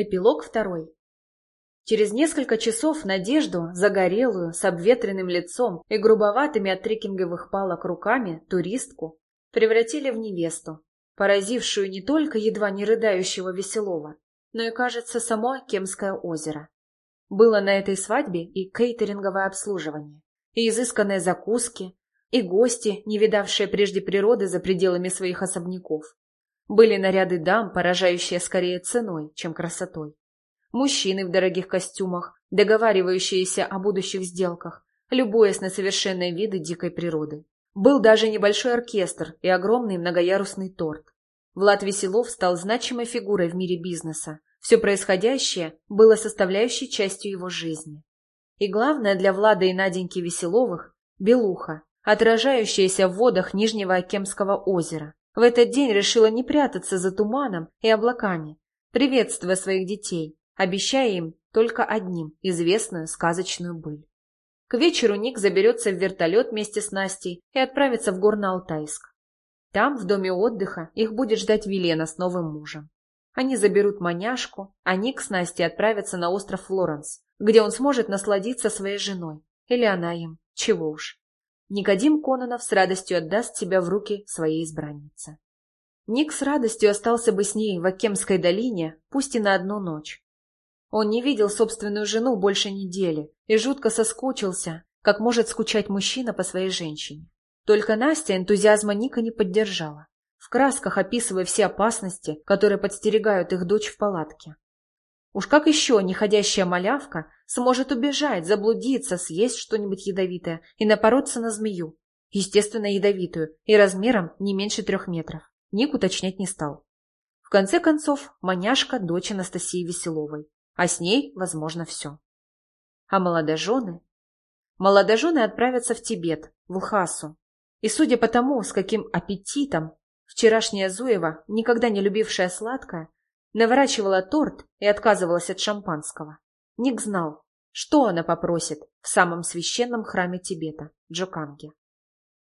Эпилог второй. Через несколько часов Надежду, загорелую, с обветренным лицом и грубоватыми от трекинговых палок руками, туристку, превратили в невесту, поразившую не только едва не рыдающего Веселова, но и, кажется, само Кемское озеро. Было на этой свадьбе и кейтеринговое обслуживание, и изысканные закуски, и гости, не видавшие прежде природы за пределами своих особняков, были наряды дам, поражающие скорее ценой, чем красотой. Мужчины в дорогих костюмах, договаривающиеся о будущих сделках, любуясь на совершенные виды дикой природы. Был даже небольшой оркестр и огромный многоярусный торт. Влад Веселов стал значимой фигурой в мире бизнеса. Все происходящее было составляющей частью его жизни. И главное для Влада и Наденьки Веселовых – белуха, отражающаяся в водах Нижнего Акемского озера, в этот день решила не прятаться за туманом и облаками, приветствуя своих детей, обещая им только одним известную сказочную быль. К вечеру Ник заберется в вертолет вместе с Настей и отправится в Горно-Алтайск. Там, в доме отдыха, их будет ждать Велена с новым мужем. Они заберут маняшку, а Ник с Настей отправятся на остров Флоренс, где он сможет насладиться своей женой. Или она им, чего уж. Никодим Кононов с радостью отдаст себя в руки своей избраннице. Ник с радостью остался бы с ней в Акемской долине, пусть и на одну ночь. Он не видел собственную жену больше недели и жутко соскучился, как может скучать мужчина по своей женщине. Только Настя энтузиазма Ника не поддержала, в красках описывая все опасности, которые подстерегают их дочь в палатке. Уж как еще неходящая малявка сможет убежать, заблудиться, съесть что-нибудь ядовитое и напороться на змею, естественно, ядовитую, и размером не меньше трех метров. Ник уточнять не стал. В конце концов, маняшка – дочь Анастасии Веселовой, а с ней, возможно, все. А молодожены? Молодожены отправятся в Тибет, в Лхасу. И судя по тому, с каким аппетитом вчерашняя Зуева, никогда не любившая сладкое, наворачивала торт и отказывалась от шампанского. Ник знал, что она попросит в самом священном храме Тибета, Джоканге.